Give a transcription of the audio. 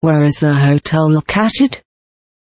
Where is the hotel located?